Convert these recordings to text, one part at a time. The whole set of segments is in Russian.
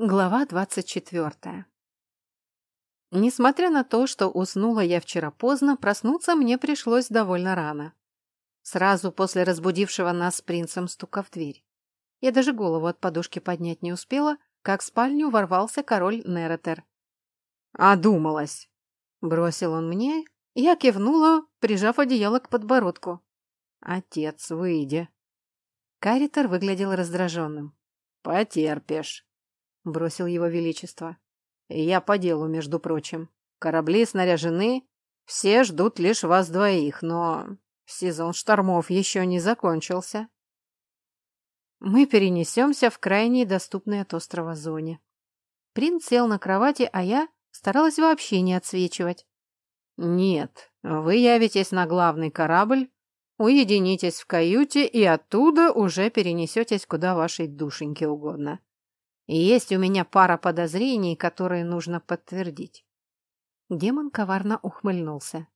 Глава двадцать четвертая. Несмотря на то, что уснула я вчера поздно, проснуться мне пришлось довольно рано. Сразу после разбудившего нас с принцем стука в дверь. Я даже голову от подушки поднять не успела, как в спальню ворвался король Неретер. «Одумалась!» — бросил он мне. Я кивнула, прижав одеяло к подбородку. «Отец, выйди!» Каритер выглядел раздраженным. «Потерпишь!» — бросил его величество. «Я по делу, между прочим. Корабли снаряжены, все ждут лишь вас двоих, но сезон штормов еще не закончился». Мы перенесемся в крайней доступной от острова зоне. Принц сел на кровати, а я старалась вообще не отсвечивать. «Нет, вы явитесь на главный корабль, уединитесь в каюте и оттуда уже перенесетесь куда вашей душеньке угодно. И есть у меня пара подозрений, которые нужно подтвердить. Демон коварно ухмыльнулся.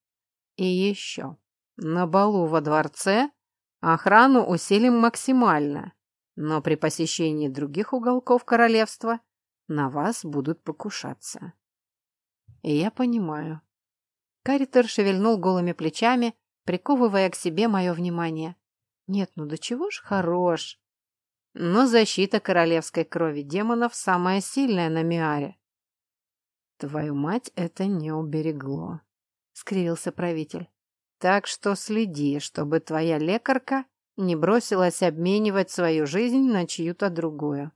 И еще. На балу во дворце охрану усилим максимально, но при посещении других уголков королевства на вас будут покушаться. И я понимаю. Каритер шевельнул голыми плечами, приковывая к себе мое внимание. Нет, ну до чего ж хорош. Но защита королевской крови демонов самая сильная на Миаре. Твою мать это не уберегло, скривился правитель. Так что следи, чтобы твоя лекарка не бросилась обменивать свою жизнь на чью-то другую.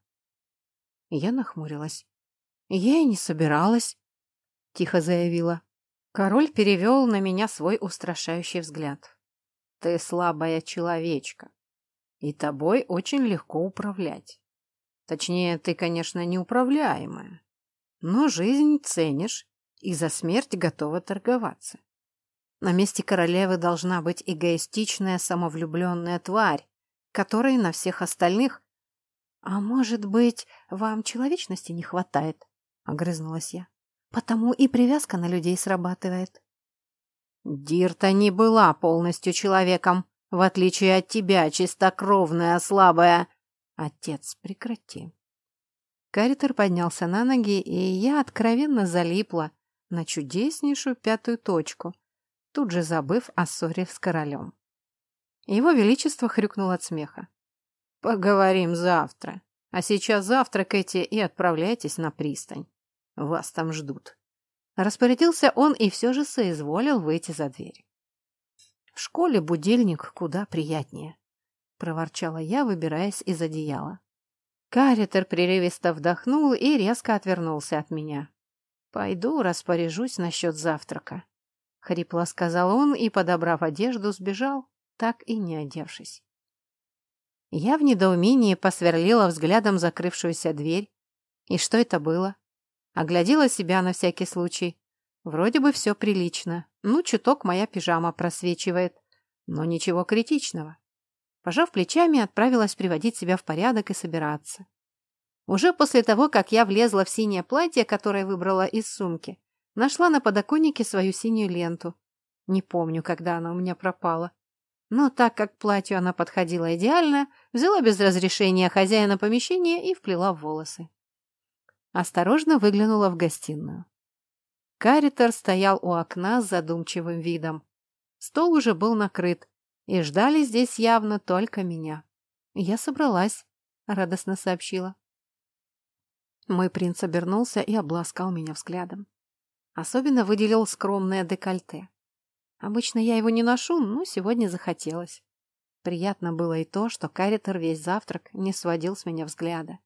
Я нахмурилась. Я и не собиралась, тихо заявила. Король перевел на меня свой устрашающий взгляд. Ты слабая человечка и тобой очень легко управлять. Точнее, ты, конечно, неуправляемая, но жизнь ценишь и за смерть готова торговаться. На месте королевы должна быть эгоистичная, самовлюбленная тварь, которой на всех остальных... А может быть, вам человечности не хватает? Огрызнулась я. Потому и привязка на людей срабатывает. Дирта не была полностью человеком, в отличие от тебя, чистокровная, слабая. Отец, прекрати. Каритер поднялся на ноги, и я откровенно залипла на чудеснейшую пятую точку, тут же забыв о ссоре с королем. Его Величество хрюкнул от смеха. «Поговорим завтра. А сейчас завтракайте и отправляйтесь на пристань. Вас там ждут». Распорядился он и все же соизволил выйти за дверь. В школе будильник куда приятнее, — проворчала я, выбираясь из одеяла. Каритер прерывисто вдохнул и резко отвернулся от меня. «Пойду распоряжусь насчет завтрака», — хрипло сказал он и, подобрав одежду, сбежал, так и не одевшись. Я в недоумении посверлила взглядом закрывшуюся дверь. И что это было? Оглядела себя на всякий случай. Вроде бы все прилично. Ну, чуток моя пижама просвечивает. Но ничего критичного. Пожав плечами, отправилась приводить себя в порядок и собираться. Уже после того, как я влезла в синее платье, которое выбрала из сумки, нашла на подоконнике свою синюю ленту. Не помню, когда она у меня пропала. Но так как к платью она подходила идеально, взяла без разрешения хозяина помещения и вплела в волосы. Осторожно выглянула в гостиную. Каритер стоял у окна с задумчивым видом. Стол уже был накрыт, и ждали здесь явно только меня. Я собралась, радостно сообщила. Мой принц обернулся и обласкал меня взглядом. Особенно выделил скромное декольте. Обычно я его не ношу, но сегодня захотелось. Приятно было и то, что Каритер весь завтрак не сводил с меня взгляда.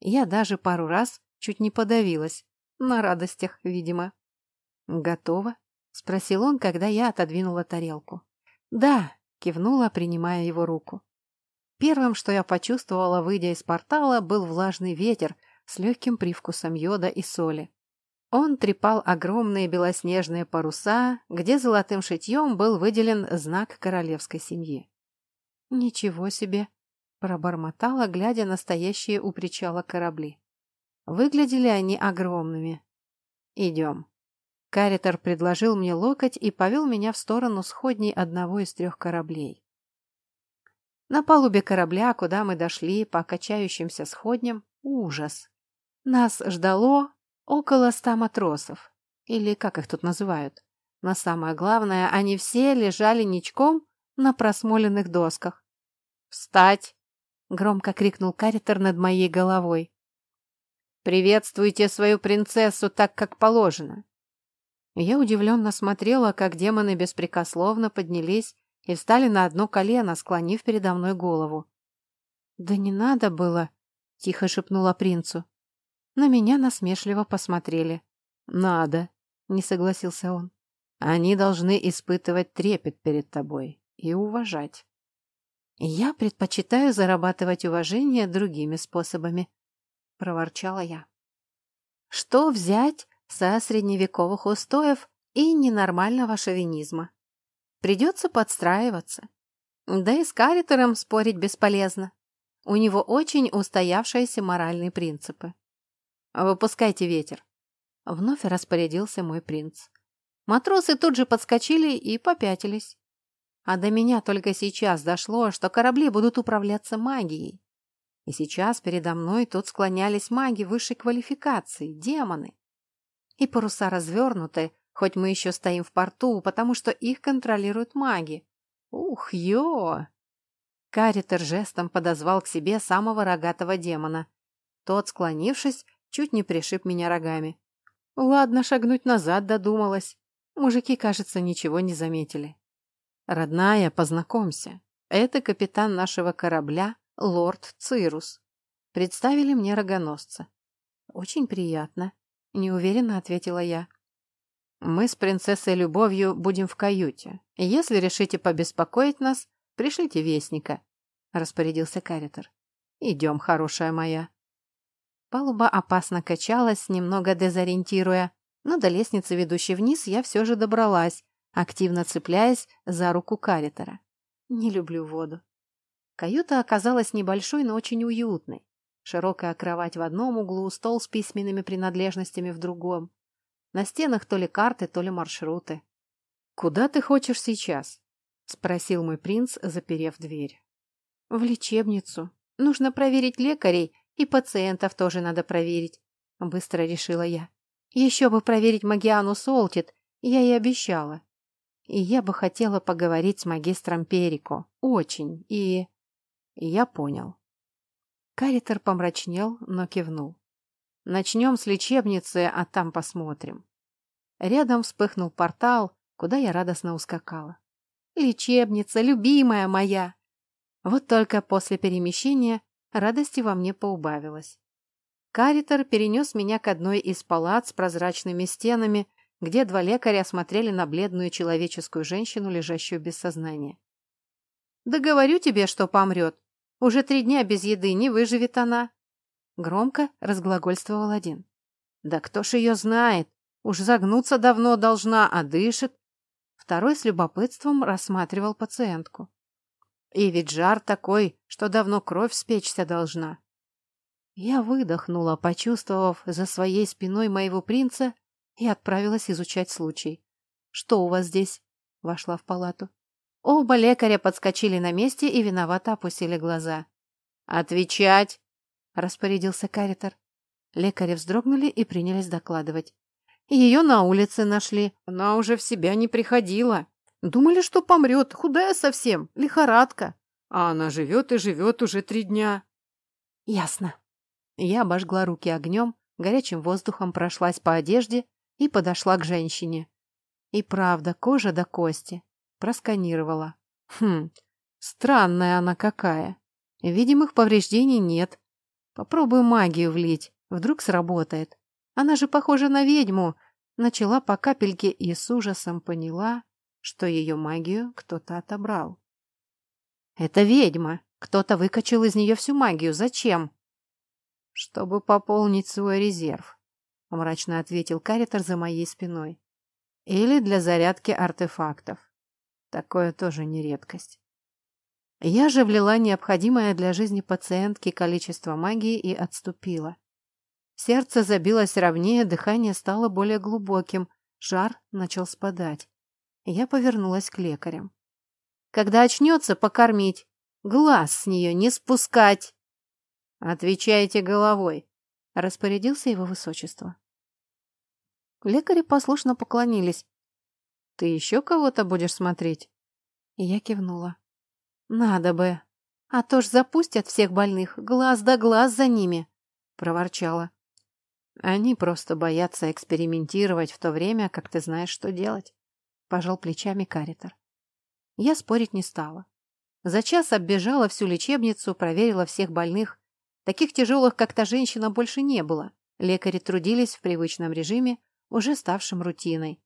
Я даже пару раз чуть не подавилась, на радостях, видимо. «Готово?» — спросил он, когда я отодвинула тарелку. «Да», — кивнула, принимая его руку. Первым, что я почувствовала, выйдя из портала, был влажный ветер с легким привкусом йода и соли. Он трепал огромные белоснежные паруса, где золотым шитьем был выделен знак королевской семьи. «Ничего себе!» — пробормотала, глядя на стоящие у причала корабли. Выглядели они огромными. «Идем». Каритер предложил мне локоть и повел меня в сторону сходней одного из трех кораблей. На палубе корабля, куда мы дошли по качающимся сходням, ужас. Нас ждало около ста матросов, или как их тут называют. Но самое главное, они все лежали ничком на просмоленных досках. «Встать!» — громко крикнул каритер над моей головой. «Приветствуйте свою принцессу так, как положено!» Я удивленно смотрела, как демоны беспрекословно поднялись и встали на одно колено, склонив передо мной голову. «Да не надо было!» — тихо шепнула принцу. На меня насмешливо посмотрели. «Надо!» — не согласился он. «Они должны испытывать трепет перед тобой и уважать». «Я предпочитаю зарабатывать уважение другими способами», — проворчала я. «Что взять со средневековых устоев и ненормального шовинизма? Придется подстраиваться. Да и с Каритером спорить бесполезно. У него очень устоявшиеся моральные принципы. «Выпускайте ветер», — вновь распорядился мой принц. Матросы тут же подскочили и попятились. А до меня только сейчас дошло, что корабли будут управляться магией. И сейчас передо мной тут склонялись маги высшей квалификации, демоны. И паруса развернуты, хоть мы еще стоим в порту, потому что их контролируют маги. Ух, ё! Каритер жестом подозвал к себе самого рогатого демона. Тот, склонившись, чуть не пришиб меня рогами. Ладно, шагнуть назад додумалась. Мужики, кажется, ничего не заметили. «Родная, познакомься. Это капитан нашего корабля, лорд Цирус». Представили мне рогоносца. «Очень приятно», — неуверенно ответила я. «Мы с принцессой Любовью будем в каюте. Если решите побеспокоить нас, пришлите вестника», — распорядился Каритер. «Идем, хорошая моя». Палуба опасно качалась, немного дезориентируя, но до лестницы, ведущей вниз, я все же добралась, активно цепляясь за руку Каритера. Не люблю воду. Каюта оказалась небольшой, но очень уютной. Широкая кровать в одном углу, стол с письменными принадлежностями в другом. На стенах то ли карты, то ли маршруты. «Куда ты хочешь сейчас?» — спросил мой принц, заперев дверь. «В лечебницу. Нужно проверить лекарей, и пациентов тоже надо проверить», — быстро решила я. «Еще бы проверить Магиану Солтит, я и обещала. И я бы хотела поговорить с магистром Перико. Очень. И... и я понял. Каритер помрачнел, но кивнул. Начнем с лечебницы, а там посмотрим. Рядом вспыхнул портал, куда я радостно ускакала. Лечебница, любимая моя! Вот только после перемещения радости во мне поубавилось. Каритер перенес меня к одной из палат с прозрачными стенами, где два лекаря смотрели на бледную человеческую женщину, лежащую без сознания. «Да говорю тебе, что помрет. Уже три дня без еды, не выживет она». Громко разглагольствовал один. «Да кто ж ее знает? Уж загнуться давно должна, а дышит». Второй с любопытством рассматривал пациентку. «И ведь жар такой, что давно кровь спечься должна». Я выдохнула, почувствовав за своей спиной моего принца и отправилась изучать случай. «Что у вас здесь?» — вошла в палату. Оба лекаря подскочили на месте и виновато опустили глаза. «Отвечать!» — распорядился каритер. Лекари вздрогнули и принялись докладывать. Ее на улице нашли. Она уже в себя не приходила. Думали, что помрет, худая совсем, лихорадка. А она живет и живет уже три дня. Ясно. Я обожгла руки огнем, горячим воздухом прошлась по одежде и подошла к женщине. И правда, кожа до кости. Просканировала. Хм, странная она какая. Видимых повреждений нет. Попробую магию влить, вдруг сработает. Она же похожа на ведьму. Начала по капельке и с ужасом поняла, что ее магию кто-то отобрал. Это ведьма. Кто-то выкачал из нее всю магию. Зачем? Чтобы пополнить свой резерв мрачно ответил Каритер за моей спиной. Или для зарядки артефактов. Такое тоже не редкость. Я же влила необходимое для жизни пациентки количество магии и отступила. Сердце забилось ровнее, дыхание стало более глубоким, жар начал спадать. Я повернулась к лекарям. Когда очнется, покормить. Глаз с нее не спускать. Отвечайте головой, — распорядился его высочество. Лекари послушно поклонились. «Ты еще кого-то будешь смотреть?» И я кивнула. «Надо бы. А то ж запустят всех больных, глаз да глаз за ними!» — проворчала. «Они просто боятся экспериментировать в то время, как ты знаешь, что делать», — пожал плечами Каритер. Я спорить не стала. За час оббежала всю лечебницу, проверила всех больных. Таких тяжелых, как та женщина, больше не было. Лекари трудились в привычном режиме, уже ставшем рутиной.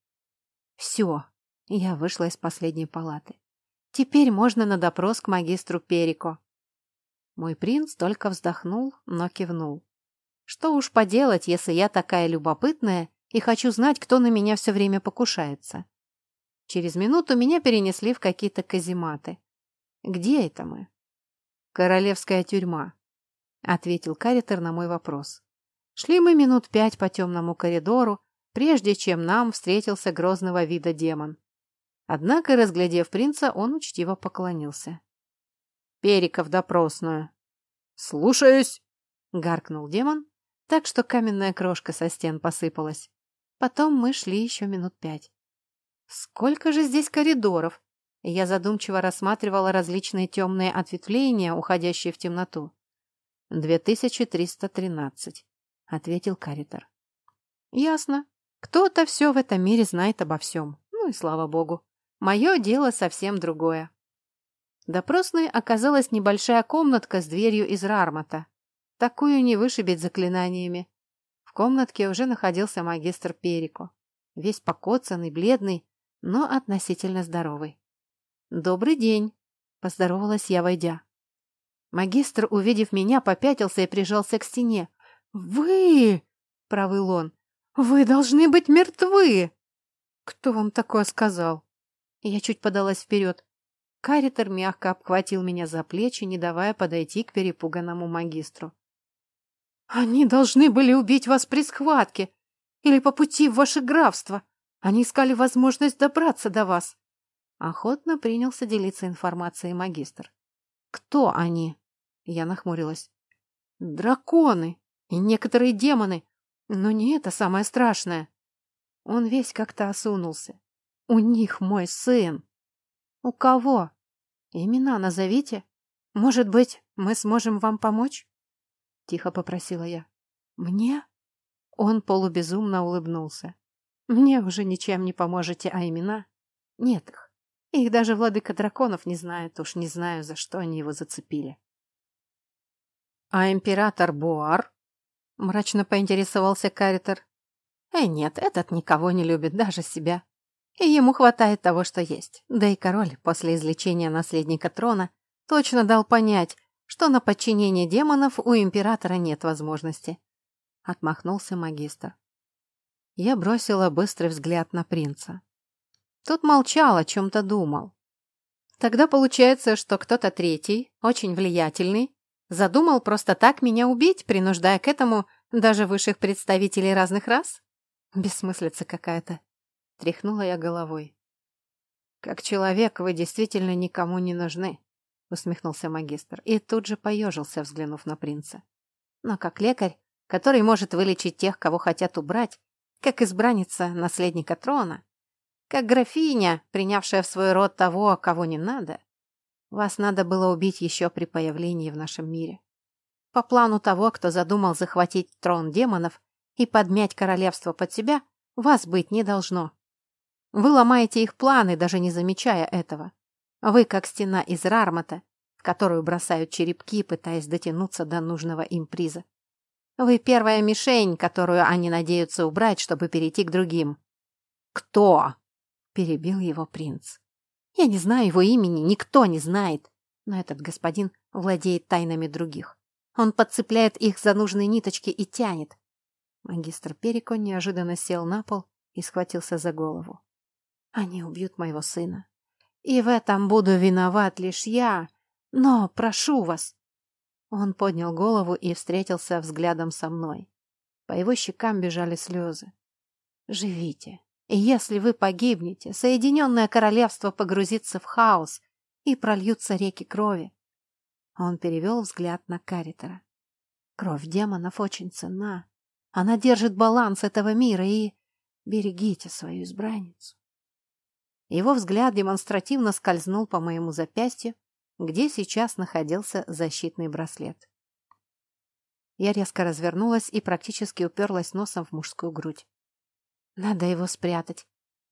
Все, я вышла из последней палаты. Теперь можно на допрос к магистру Перико. Мой принц только вздохнул, но кивнул. Что уж поделать, если я такая любопытная и хочу знать, кто на меня все время покушается. Через минуту меня перенесли в какие-то казематы. Где это мы? Королевская тюрьма, ответил Каритер на мой вопрос. Шли мы минут пять по темному коридору, прежде чем нам встретился грозного вида демон. Однако, разглядев принца, он учтиво поклонился. «Периков допросную». «Слушаюсь!» — гаркнул демон, так что каменная крошка со стен посыпалась. Потом мы шли еще минут пять. «Сколько же здесь коридоров!» Я задумчиво рассматривала различные темные ответвления, уходящие в темноту. «Две тысячи триста тринадцать», — ответил Каритер. «Ясно. Кто-то все в этом мире знает обо всем. Ну и слава богу. Мое дело совсем другое». Допросной оказалась небольшая комнатка с дверью из рармата. Такую не вышибить заклинаниями. В комнатке уже находился магистр Перико. Весь покоцанный, бледный, но относительно здоровый. «Добрый день», — поздоровалась я, войдя. Магистр, увидев меня, попятился и прижался к стене. «Вы!» — провыл он. «Вы должны быть мертвы!» «Кто вам такое сказал?» Я чуть подалась вперед. Каритер мягко обхватил меня за плечи, не давая подойти к перепуганному магистру. «Они должны были убить вас при схватке или по пути в ваше графство. Они искали возможность добраться до вас. Охотно принялся делиться информацией магистр. «Кто они?» Я нахмурилась. «Драконы и некоторые демоны, но не это самое страшное». Он весь как-то осунулся. «У них мой сын». «У кого?» «Имена назовите. Может быть, мы сможем вам помочь?» Тихо попросила я. «Мне?» Он полубезумно улыбнулся. «Мне уже ничем не поможете, а имена? Нет их. Их даже владыка драконов не знает, уж не знаю, за что они его зацепили. «А император Буар?» — мрачно поинтересовался Каритер. «Э, нет, этот никого не любит, даже себя. И ему хватает того, что есть. Да и король после излечения наследника трона точно дал понять, что на подчинение демонов у императора нет возможности». Отмахнулся магистр. Я бросила быстрый взгляд на принца. Тот молчал, о чем-то думал. Тогда получается, что кто-то третий, очень влиятельный, задумал просто так меня убить, принуждая к этому даже высших представителей разных рас? Бессмыслица какая-то. Тряхнула я головой. «Как человек вы действительно никому не нужны», — усмехнулся магистр и тут же поежился, взглянув на принца. «Но как лекарь, который может вылечить тех, кого хотят убрать, как избранница наследника трона, как графиня, принявшая в свой род того, кого не надо. Вас надо было убить еще при появлении в нашем мире. По плану того, кто задумал захватить трон демонов и подмять королевство под себя, вас быть не должно. Вы ломаете их планы, даже не замечая этого. Вы как стена из рармата, в которую бросают черепки, пытаясь дотянуться до нужного им приза. Вы первая мишень, которую они надеются убрать, чтобы перейти к другим. Кто? перебил его принц. Я не знаю его имени, никто не знает, но этот господин владеет тайнами других. Он подцепляет их за нужные ниточки и тянет. Магистр Перико неожиданно сел на пол и схватился за голову. Они убьют моего сына. И в этом буду виноват лишь я. Но прошу вас. Он поднял голову и встретился взглядом со мной. По его щекам бежали слезы. Живите, если вы погибнете, Соединенное Королевство погрузится в хаос и прольются реки крови. Он перевел взгляд на Каритера. Кровь демонов очень ценна. Она держит баланс этого мира и... Берегите свою избранницу. Его взгляд демонстративно скользнул по моему запястью, где сейчас находился защитный браслет. Я резко развернулась и практически уперлась носом в мужскую грудь. Надо его спрятать.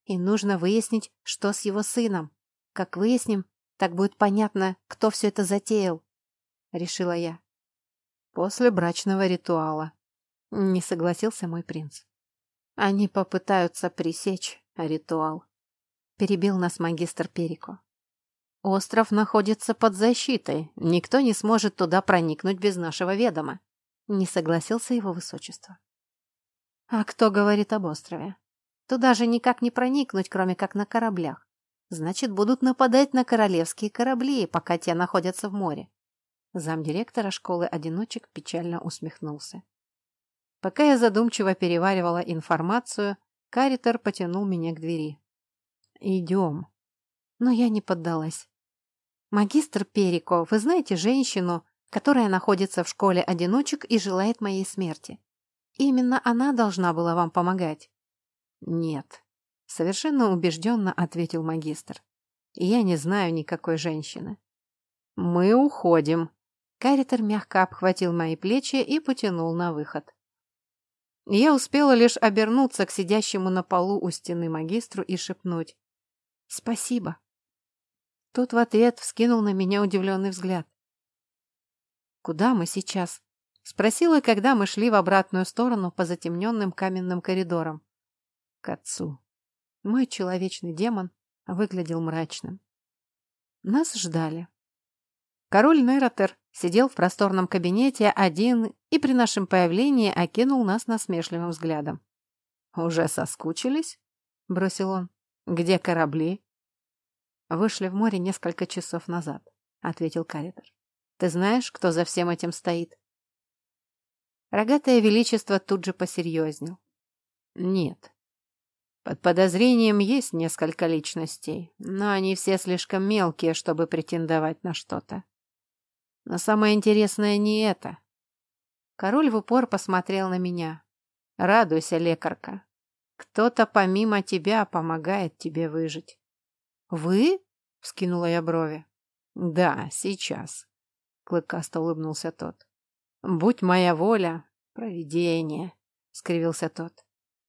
И нужно выяснить, что с его сыном. Как выясним, так будет понятно, кто все это затеял. Решила я. После брачного ритуала. Не согласился мой принц. Они попытаются пресечь ритуал. Перебил нас магистр Перико. Остров находится под защитой. Никто не сможет туда проникнуть без нашего ведома. Не согласился его высочество. А кто говорит об острове? Туда же никак не проникнуть, кроме как на кораблях. Значит, будут нападать на королевские корабли, пока те находятся в море. Замдиректора школы одиночек печально усмехнулся. Пока я задумчиво переваривала информацию, Каритер потянул меня к двери. «Идем». Но я не поддалась. «Магистр Перико, вы знаете женщину, которая находится в школе одиночек и желает моей смерти? Именно она должна была вам помогать». «Нет», — совершенно убежденно ответил магистр. «Я не знаю никакой женщины». «Мы уходим». Каритер мягко обхватил мои плечи и потянул на выход. Я успела лишь обернуться к сидящему на полу у стены магистру и шепнуть. «Спасибо». Тот в ответ вскинул на меня удивленный взгляд. «Куда мы сейчас?» — спросила, когда мы шли в обратную сторону по затемненным каменным коридорам к отцу. Мой человечный демон выглядел мрачным. Нас ждали. Король Нейротер сидел в просторном кабинете один и при нашем появлении окинул нас насмешливым взглядом. «Уже соскучились?» — бросил он. «Где корабли?» «Вышли в море несколько часов назад», — ответил Каритер. «Ты знаешь, кто за всем этим стоит?» Рогатое величество тут же посерьезнел. «Нет, под подозрением есть несколько личностей, но они все слишком мелкие, чтобы претендовать на что-то. Но самое интересное не это. Король в упор посмотрел на меня. Радуйся, лекарка. Кто-то помимо тебя помогает тебе выжить. Вы? Вскинула я брови. Да, сейчас. Клыкасто улыбнулся тот. Будь моя воля, провидение, скривился тот.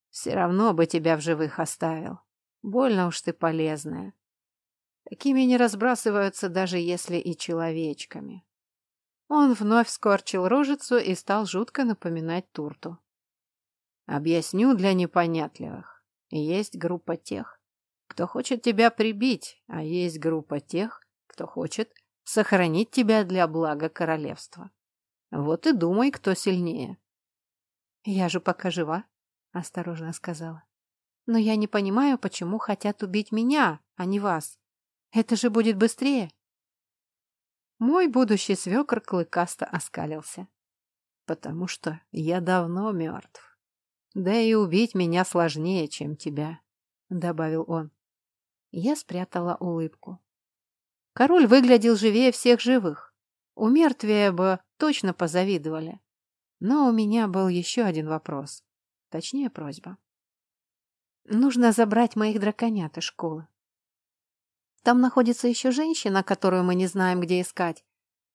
Все равно бы тебя в живых оставил. Больно уж ты полезная. Такими не разбрасываются, даже если и человечками. Он вновь скорчил рожицу и стал жутко напоминать турту. Объясню для непонятливых. Есть группа тех, кто хочет тебя прибить, а есть группа тех, кто хочет сохранить тебя для блага королевства. Вот и думай, кто сильнее. Я же пока жива, осторожно сказала. Но я не понимаю, почему хотят убить меня, а не вас. Это же будет быстрее. Мой будущий свекр клыкасто оскалился. Потому что я давно мертв. Да и убить меня сложнее, чем тебя, добавил он. Я спрятала улыбку. Король выглядел живее всех живых. У мертвия бы точно позавидовали. Но у меня был еще один вопрос. Точнее, просьба. Нужно забрать моих драконят из школы. Там находится еще женщина, которую мы не знаем, где искать.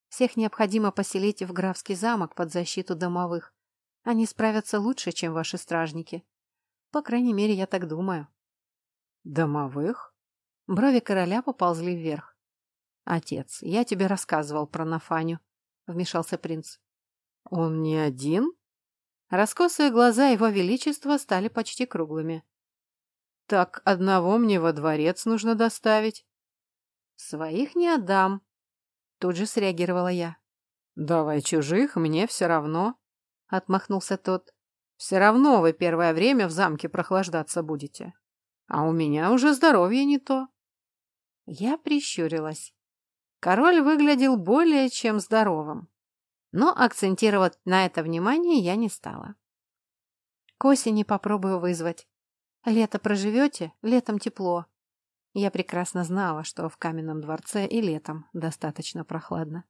Всех необходимо поселить в графский замок под защиту домовых. Они справятся лучше, чем ваши стражники. По крайней мере, я так думаю. Домовых? Брови короля поползли вверх. Отец, я тебе рассказывал про Нафаню, вмешался принц. Он не один? Раскосые глаза его величества стали почти круглыми. «Так одного мне во дворец нужно доставить». «Своих не отдам», — тут же среагировала я. «Давай чужих, мне все равно», — отмахнулся тот. «Все равно вы первое время в замке прохлаждаться будете. А у меня уже здоровье не то». Я прищурилась. Король выглядел более чем здоровым но акцентировать на это внимание я не стала. К осени попробую вызвать. Лето проживете, летом тепло. Я прекрасно знала, что в каменном дворце и летом достаточно прохладно.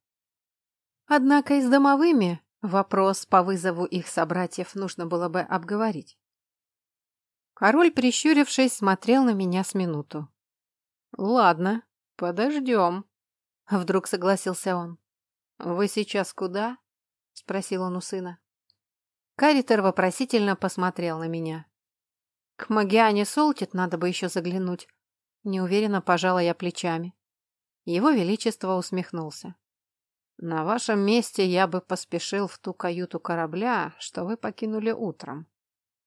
Однако и с домовыми Вопрос по вызову их собратьев нужно было бы обговорить. Король, прищурившись, смотрел на меня с минуту. «Ладно, подождем», — вдруг согласился он. «Вы сейчас куда?» — спросил он у сына. Каритер вопросительно посмотрел на меня. «К Магиане Солтит надо бы еще заглянуть». Неуверенно пожала я плечами. Его Величество усмехнулся. «На вашем месте я бы поспешил в ту каюту корабля, что вы покинули утром.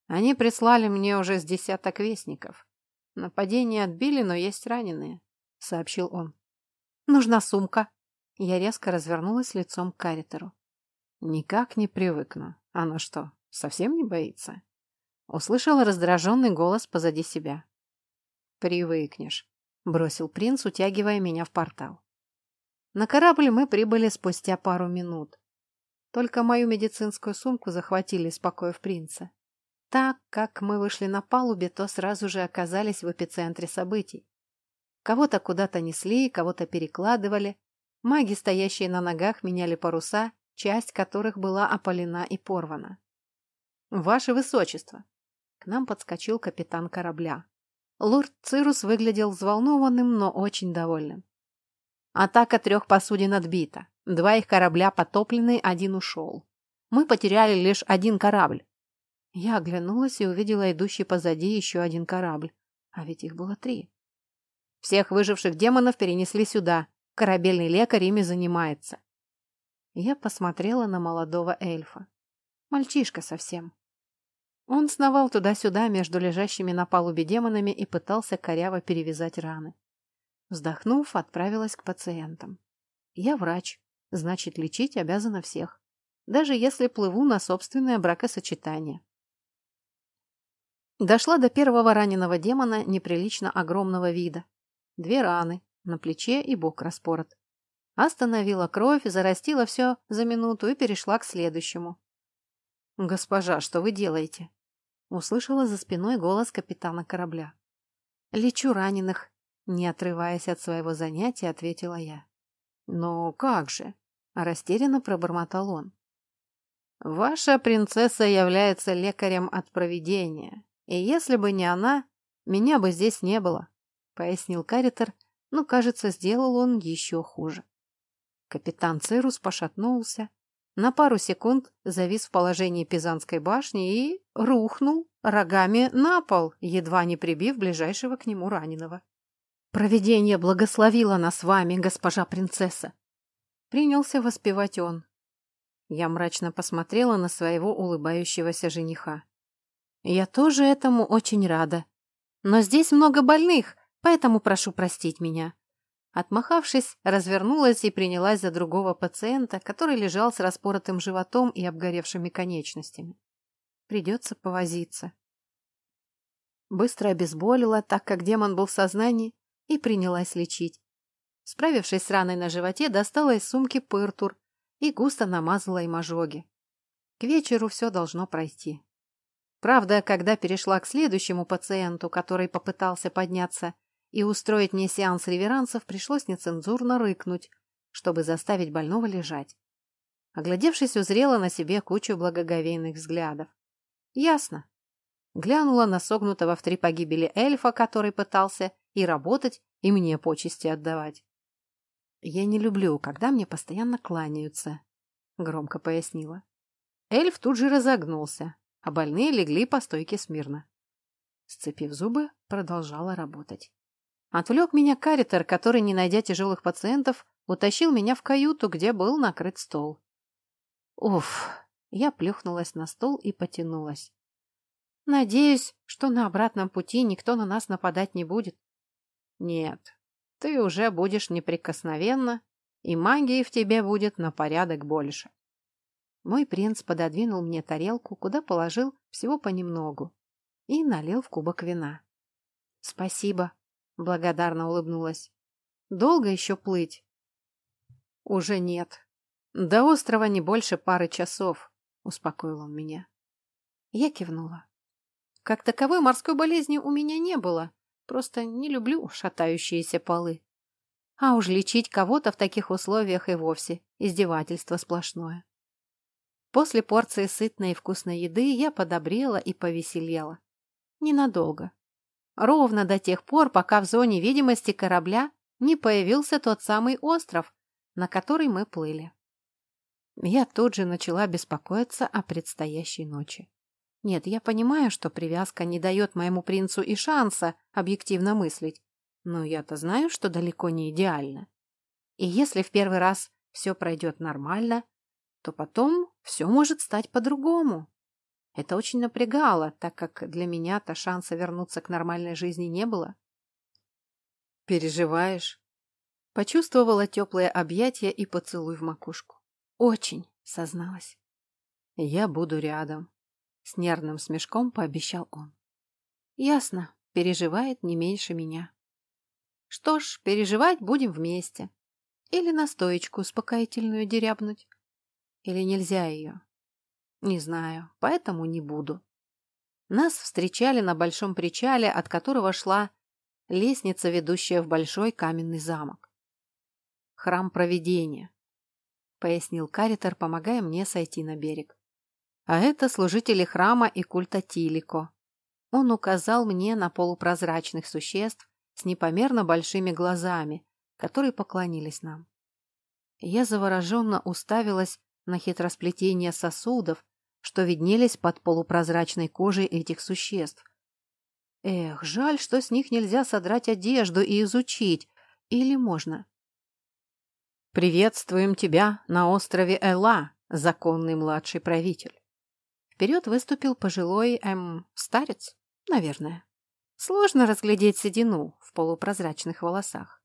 Они прислали мне уже с десяток вестников. Нападение отбили, но есть раненые», — сообщил он. «Нужна сумка». Я резко развернулась лицом к Каритеру. «Никак не привыкну. Она что, совсем не боится?» Услышала раздраженный голос позади себя. «Привыкнешь», — бросил принц, утягивая меня в портал. На корабль мы прибыли спустя пару минут. Только мою медицинскую сумку захватили, спокоив принца. Так как мы вышли на палубе, то сразу же оказались в эпицентре событий. Кого-то куда-то несли, кого-то перекладывали. Маги, стоящие на ногах, меняли паруса, часть которых была опалена и порвана. «Ваше Высочество!» К нам подскочил капитан корабля. Лорд Цирус выглядел взволнованным, но очень довольным. Атака трех посудин отбита. Два их корабля потоплены, один ушел. Мы потеряли лишь один корабль. Я оглянулась и увидела идущий позади еще один корабль. А ведь их было три. Всех выживших демонов перенесли сюда. Корабельный лекарь ими занимается. Я посмотрела на молодого эльфа. Мальчишка совсем. Он сновал туда-сюда между лежащими на палубе демонами и пытался коряво перевязать раны. Вздохнув, отправилась к пациентам. Я врач, значит, лечить обязана всех, даже если плыву на собственное бракосочетание. Дошла до первого раненого демона неприлично огромного вида. Две раны, на плече и бок распорот. Остановила кровь, зарастила все за минуту и перешла к следующему. «Госпожа, что вы делаете?» Услышала за спиной голос капитана корабля. «Лечу раненых», — не отрываясь от своего занятия, ответила я. «Но как же?» — растерянно пробормотал он. «Ваша принцесса является лекарем от провидения, и если бы не она, меня бы здесь не было», — пояснил Каритер, но, кажется, сделал он еще хуже. Капитан Цирус пошатнулся, на пару секунд завис в положении Пизанской башни и рухнул рогами на пол, едва не прибив ближайшего к нему раненого. «Провидение благословило нас вами, госпожа принцесса!» Принялся воспевать он. Я мрачно посмотрела на своего улыбающегося жениха. «Я тоже этому очень рада. Но здесь много больных, поэтому прошу простить меня. Отмахавшись, развернулась и принялась за другого пациента, который лежал с распоротым животом и обгоревшими конечностями. Придется повозиться. Быстро обезболила, так как демон был в сознании, и принялась лечить. Справившись с раной на животе, достала из сумки пыртур и густо намазала им ожоги. К вечеру все должно пройти. Правда, когда перешла к следующему пациенту, который попытался подняться и устроить мне сеанс реверансов пришлось нецензурно рыкнуть, чтобы заставить больного лежать. Оглядевшись, узрела на себе кучу благоговейных взглядов. Ясно. Глянула на согнутого в три погибели эльфа, который пытался и работать, и мне почести отдавать. «Я не люблю, когда мне постоянно кланяются», — громко пояснила. Эльф тут же разогнулся, а больные легли по стойке смирно. Сцепив зубы, продолжала работать. Отвлек меня каритер, который, не найдя тяжелых пациентов, утащил меня в каюту, где был накрыт стол. Уф, я плюхнулась на стол и потянулась. Надеюсь, что на обратном пути никто на нас нападать не будет. Нет, ты уже будешь неприкосновенна, и магии в тебе будет на порядок больше. Мой принц пододвинул мне тарелку, куда положил всего понемногу, и налил в кубок вина. Спасибо, Благодарно улыбнулась. Долго еще плыть? Уже нет. До острова не больше пары часов, успокоил он меня. Я кивнула. Как таковой морской болезни у меня не было. Просто не люблю шатающиеся полы. А уж лечить кого-то в таких условиях и вовсе издевательство сплошное. После порции сытной и вкусной еды я подобрела и повеселела. Ненадолго. Ровно до тех пор, пока в зоне видимости корабля не появился тот самый остров, на который мы плыли. Я тут же начала беспокоиться о предстоящей ночи. Нет, я понимаю, что привязка не дает моему принцу и шанса объективно мыслить, но я-то знаю, что далеко не идеально. И если в первый раз все пройдет нормально, то потом все может стать по-другому. Это очень напрягало, так как для меня-то шанса вернуться к нормальной жизни не было. «Переживаешь?» Почувствовала теплое объятие и поцелуй в макушку. «Очень», — созналась. «Я буду рядом», — с нервным смешком пообещал он. «Ясно, переживает не меньше меня». «Что ж, переживать будем вместе. Или настоечку успокоительную дерябнуть. Или нельзя ее? Не знаю, поэтому не буду. Нас встречали на большом причале, от которого шла лестница, ведущая в большой каменный замок. Храм провидения, пояснил Каритер, помогая мне сойти на берег. А это служители храма и культа Тилико. Он указал мне на полупрозрачных существ с непомерно большими глазами, которые поклонились нам. Я завороженно уставилась на хитросплетение сосудов, что виднелись под полупрозрачной кожей этих существ. Эх, жаль, что с них нельзя содрать одежду и изучить. Или можно? «Приветствуем тебя на острове Эла, законный младший правитель». Вперед выступил пожилой, эм, старец, наверное. Сложно разглядеть седину в полупрозрачных волосах.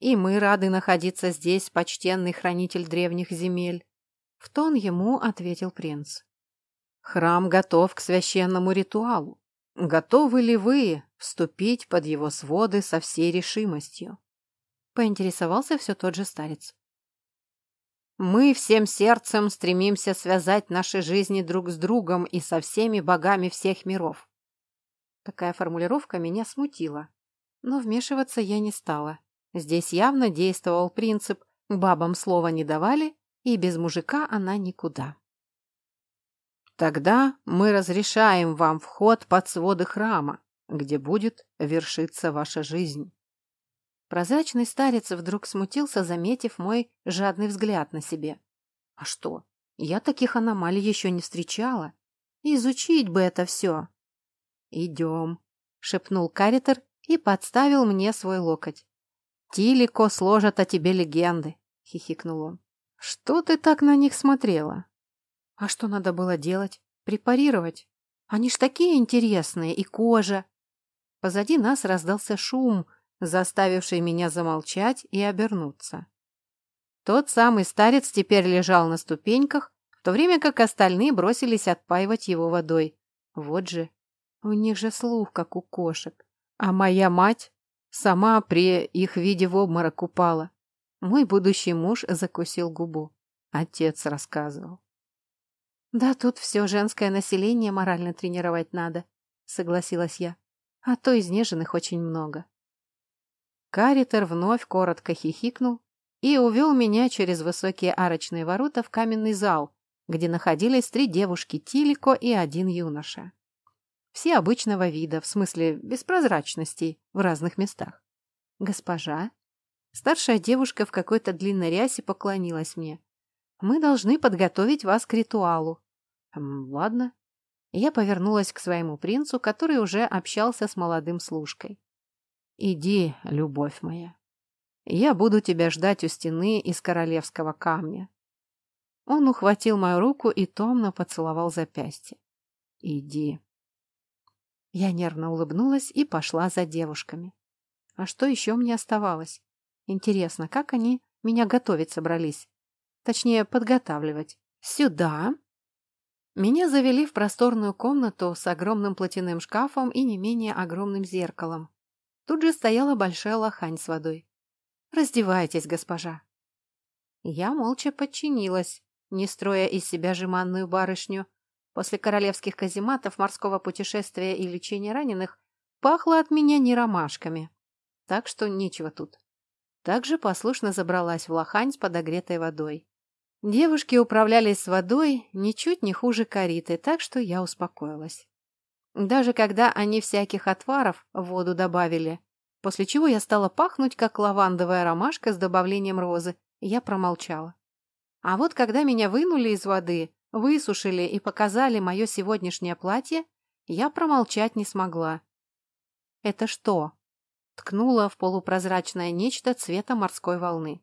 И мы рады находиться здесь, почтенный хранитель древних земель. В тон ему ответил принц. Храм готов к священному ритуалу. Готовы ли вы вступить под его своды со всей решимостью? Поинтересовался все тот же старец. Мы всем сердцем стремимся связать наши жизни друг с другом и со всеми богами всех миров. Такая формулировка меня смутила, но вмешиваться я не стала. Здесь явно действовал принцип «бабам слова не давали, и без мужика она никуда». Тогда мы разрешаем вам вход под своды храма, где будет вершиться ваша жизнь. Прозрачный старец вдруг смутился, заметив мой жадный взгляд на себе. А что, я таких аномалий еще не встречала. Изучить бы это все. Идем, шепнул Каритер и подставил мне свой локоть. Тилико сложат о тебе легенды, хихикнул он. Что ты так на них смотрела? А что надо было делать? Препарировать? Они ж такие интересные, и кожа. Позади нас раздался шум, заставивший меня замолчать и обернуться. Тот самый старец теперь лежал на ступеньках, в то время как остальные бросились отпаивать его водой. Вот же, у них же слух, как у кошек. А моя мать Сама при их виде в обморок упала. Мой будущий муж закусил губу. Отец рассказывал. «Да тут все женское население морально тренировать надо», — согласилась я. «А то изнеженных очень много». Каритер вновь коротко хихикнул и увел меня через высокие арочные ворота в каменный зал, где находились три девушки Тилико и один юноша. Все обычного вида, в смысле без прозрачностей, в разных местах. Госпожа, старшая девушка в какой-то длинной рясе поклонилась мне. Мы должны подготовить вас к ритуалу. ладно. Я повернулась к своему принцу, который уже общался с молодым служкой. Иди, любовь моя. Я буду тебя ждать у стены из королевского камня. Он ухватил мою руку и томно поцеловал запястье. Иди. Я нервно улыбнулась и пошла за девушками. А что еще мне оставалось? Интересно, как они меня готовить собрались? Точнее, подготавливать. Сюда. Меня завели в просторную комнату с огромным платяным шкафом и не менее огромным зеркалом. Тут же стояла большая лохань с водой. «Раздевайтесь, госпожа». Я молча подчинилась, не строя из себя жеманную барышню, После королевских казематов, морского путешествия и лечения раненых пахло от меня не ромашками. Так что нечего тут. Также послушно забралась в лохань с подогретой водой. Девушки управлялись с водой ничуть не хуже кориты, так что я успокоилась. Даже когда они всяких отваров в воду добавили, после чего я стала пахнуть, как лавандовая ромашка с добавлением розы, я промолчала. А вот когда меня вынули из воды, высушили и показали мое сегодняшнее платье, я промолчать не смогла. «Это что?» — ткнула в полупрозрачное нечто цвета морской волны.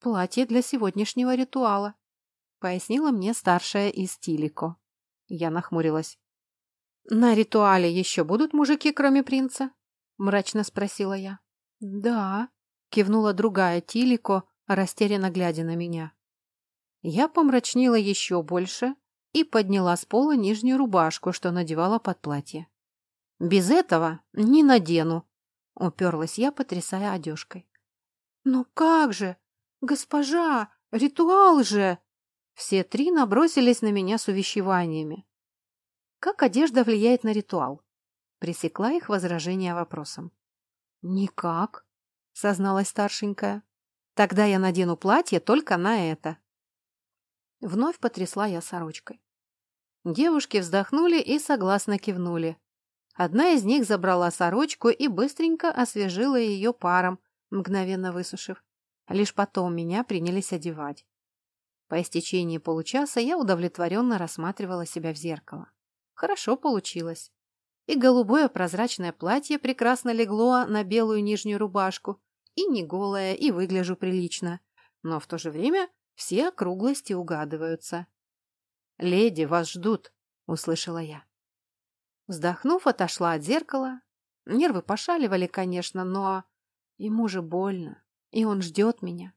«Платье для сегодняшнего ритуала», — пояснила мне старшая из Тилико. Я нахмурилась. «На ритуале еще будут мужики, кроме принца?» — мрачно спросила я. «Да», — кивнула другая Тилико, растерянно глядя на меня. Я помрачнела еще больше и подняла с пола нижнюю рубашку, что надевала под платье. «Без этого не надену», — уперлась я, потрясая одежкой. «Ну как же!» «Госпожа! Ритуал же!» Все три набросились на меня с увещеваниями. «Как одежда влияет на ритуал?» Пресекла их возражение вопросом. «Никак», — созналась старшенькая. «Тогда я надену платье только на это». Вновь потрясла я сорочкой. Девушки вздохнули и согласно кивнули. Одна из них забрала сорочку и быстренько освежила ее паром, мгновенно высушив. Лишь потом меня принялись одевать. По истечении получаса я удовлетворенно рассматривала себя в зеркало. Хорошо получилось. И голубое прозрачное платье прекрасно легло на белую нижнюю рубашку, и не голое, и выгляжу прилично. Но в то же время все округлости угадываются. «Леди, вас ждут!» — услышала я. Вздохнув, отошла от зеркала. Нервы пошаливали, конечно, но ему же больно и он ждет меня.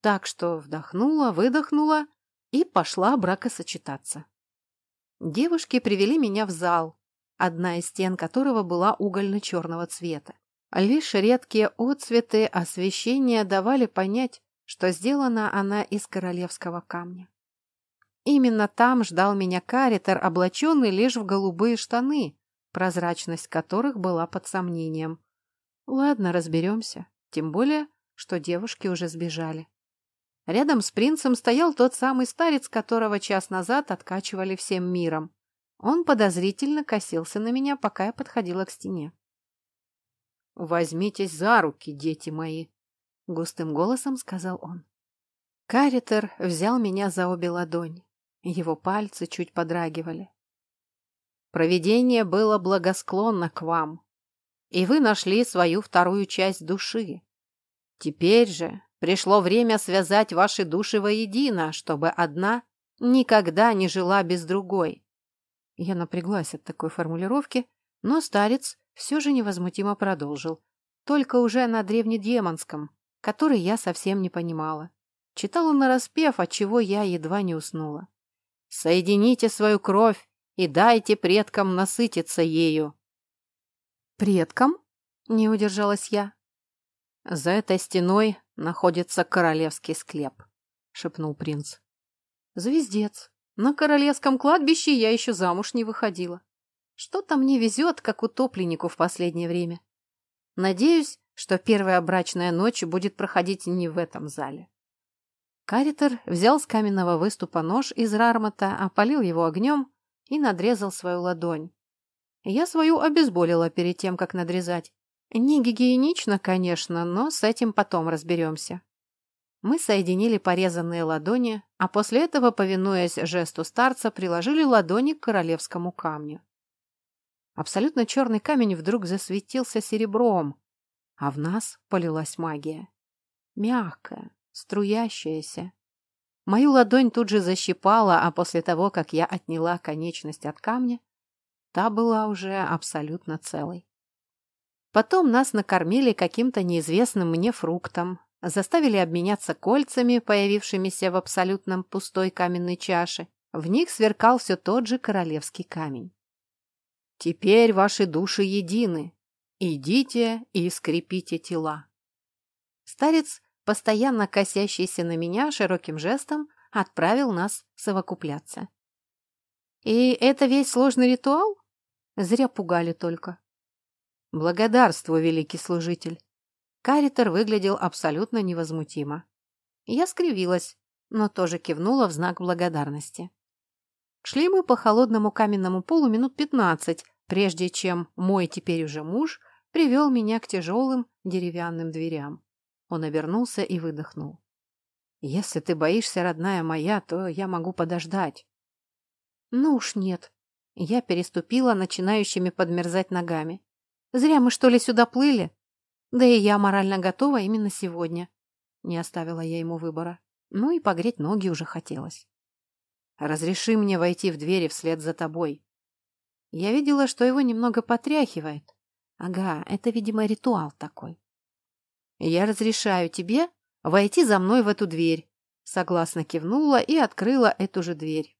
Так что вдохнула, выдохнула и пошла бракосочетаться. Девушки привели меня в зал, одна из стен которого была угольно-черного цвета. Лишь редкие отцветы освещения давали понять, что сделана она из королевского камня. Именно там ждал меня каритер, облаченный лишь в голубые штаны, прозрачность которых была под сомнением. Ладно, разберемся. Тем более, что девушки уже сбежали. Рядом с принцем стоял тот самый старец, которого час назад откачивали всем миром. Он подозрительно косился на меня, пока я подходила к стене. «Возьмитесь за руки, дети мои!» — густым голосом сказал он. Каритер взял меня за обе ладони. Его пальцы чуть подрагивали. «Провидение было благосклонно к вам, и вы нашли свою вторую часть души, Теперь же пришло время связать ваши души воедино, чтобы одна никогда не жила без другой. Я напряглась от такой формулировки, но старец все же невозмутимо продолжил, только уже на древнедемонском, который я совсем не понимала. Читал он нараспев, отчего я едва не уснула. «Соедините свою кровь и дайте предкам насытиться ею». «Предкам?» — не удержалась я. «За этой стеной находится королевский склеп», — шепнул принц. «Звездец. На королевском кладбище я еще замуж не выходила. Что-то мне везет, как утопленнику в последнее время. Надеюсь, что первая брачная ночь будет проходить не в этом зале». Каритер взял с каменного выступа нож из рармата, опалил его огнем и надрезал свою ладонь. Я свою обезболила перед тем, как надрезать. Не гигиенично, конечно, но с этим потом разберемся. Мы соединили порезанные ладони, а после этого, повинуясь жесту старца, приложили ладони к королевскому камню. Абсолютно черный камень вдруг засветился серебром, а в нас полилась магия. Мягкая, струящаяся. Мою ладонь тут же защипала, а после того, как я отняла конечность от камня, та была уже абсолютно целой. Потом нас накормили каким-то неизвестным мне фруктом, заставили обменяться кольцами, появившимися в абсолютном пустой каменной чаше. В них сверкал все тот же королевский камень. «Теперь ваши души едины. Идите и скрепите тела». Старец, постоянно косящийся на меня широким жестом, отправил нас совокупляться. «И это весь сложный ритуал?» Зря пугали только. «Благодарствую, великий служитель!» Каритер выглядел абсолютно невозмутимо. Я скривилась. но тоже кивнула в знак благодарности. Шли мы по холодному каменному полу минут пятнадцать, прежде чем мой теперь уже муж привел меня к тяжелым деревянным дверям. Он обернулся и выдохнул. «Если ты боишься, родная моя, то я могу подождать». «Ну уж нет». Я переступила начинающими подмерзать ногами. «Зря мы, что ли, сюда плыли? Да и я морально готова именно сегодня». Не оставила я ему выбора. Ну и погреть ноги уже хотелось. «Разреши мне войти в двери вслед за тобой». Я видела, что его немного потряхивает. Ага, это, видимо, ритуал такой. «Я разрешаю тебе войти за мной в эту дверь», согласно кивнула и открыла эту же дверь.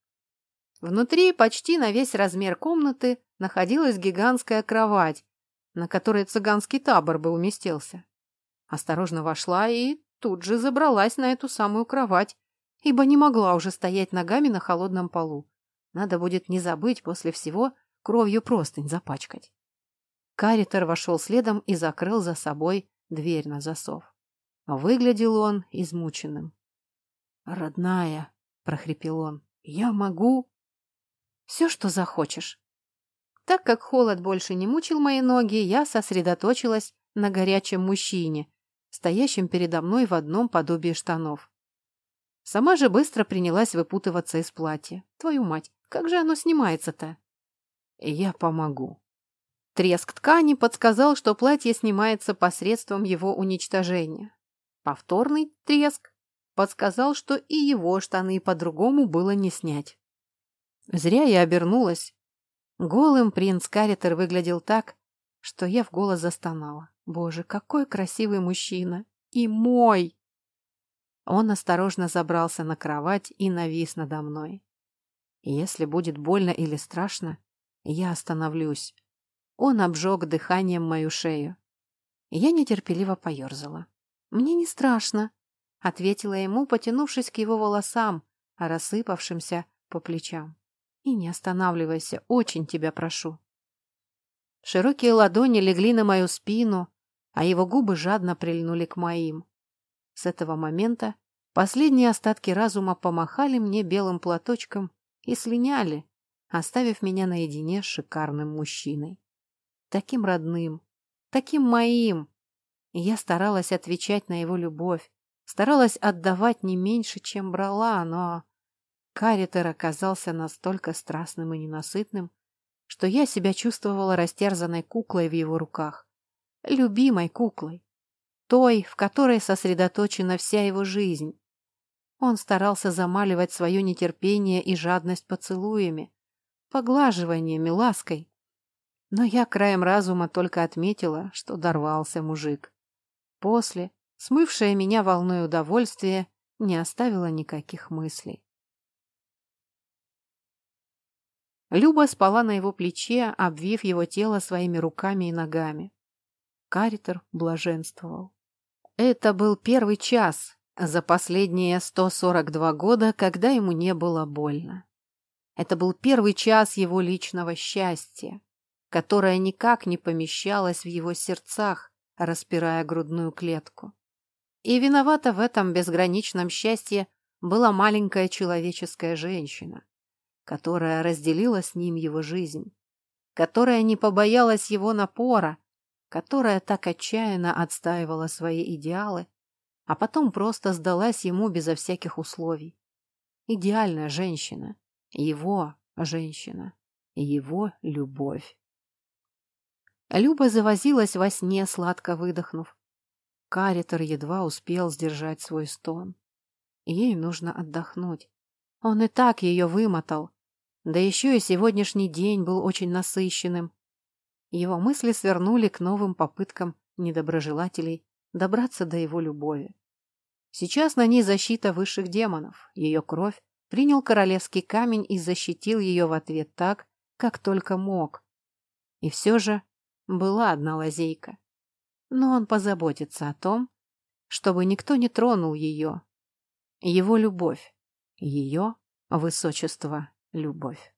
Внутри, почти на весь размер комнаты, находилась гигантская кровать, на которой цыганский табор бы уместился. Осторожно вошла и тут же забралась на эту самую кровать, ибо не могла уже стоять ногами на холодном полу. Надо будет не забыть после всего кровью простынь запачкать. Каритер вошел следом и закрыл за собой дверь на засов. Выглядел он измученным. «Родная», — прохрипел он, — «я могу...» «Все, что захочешь». Так как холод больше не мучил мои ноги, я сосредоточилась на горячем мужчине, стоящем передо мной в одном подобии штанов. Сама же быстро принялась выпутываться из платья. Твою мать, как же оно снимается-то? Я помогу. Треск ткани подсказал, что платье снимается посредством его уничтожения. Повторный треск подсказал, что и его штаны по-другому было не снять. Зря я обернулась. Голым принц Каритер выглядел так, что я в голос застонала. Боже, какой красивый мужчина! И мой! Он осторожно забрался на кровать и навис надо мной. Если будет больно или страшно, я остановлюсь. Он обжег дыханием мою шею. Я нетерпеливо поерзала. «Мне не страшно», — ответила ему, потянувшись к его волосам, рассыпавшимся по плечам. «И не останавливайся, очень тебя прошу». Широкие ладони легли на мою спину, а его губы жадно прильнули к моим. С этого момента последние остатки разума помахали мне белым платочком и слиняли, оставив меня наедине с шикарным мужчиной таким родным, таким моим. И я старалась отвечать на его любовь, старалась отдавать не меньше, чем брала, но... Каритер оказался настолько страстным и ненасытным, что я себя чувствовала растерзанной куклой в его руках. Любимой куклой. Той, в которой сосредоточена вся его жизнь. Он старался замаливать свое нетерпение и жадность поцелуями, поглаживаниями, лаской. Но я краем разума только отметила, что дорвался мужик. После, смывшая меня волной удовольствия, не оставила никаких мыслей. Люба спала на его плече, обвив его тело своими руками и ногами. Каритер блаженствовал. Это был первый час за последние 142 года, когда ему не было больно. Это был первый час его личного счастья которая никак не помещалась в его сердцах, распирая грудную клетку. И виновата в этом безграничном счастье была маленькая человеческая женщина, которая разделила с ним его жизнь, которая не побоялась его напора, которая так отчаянно отстаивала свои идеалы, а потом просто сдалась ему безо всяких условий. Идеальная женщина, его женщина, его любовь. Люба завозилась во сне, сладко выдохнув. Каритер едва успел сдержать свой стон. Ей нужно отдохнуть. Он и так ее вымотал. Да еще и сегодняшний день был очень насыщенным. Его мысли свернули к новым попыткам недоброжелателей добраться до его любови. Сейчас на ней защита высших демонов. Ее кровь принял королевский камень и защитил ее в ответ так, как только мог. И все же была одна лазейка. Но он позаботится о том, чтобы никто не тронул ее. Его любовь. Ее высочество любовь.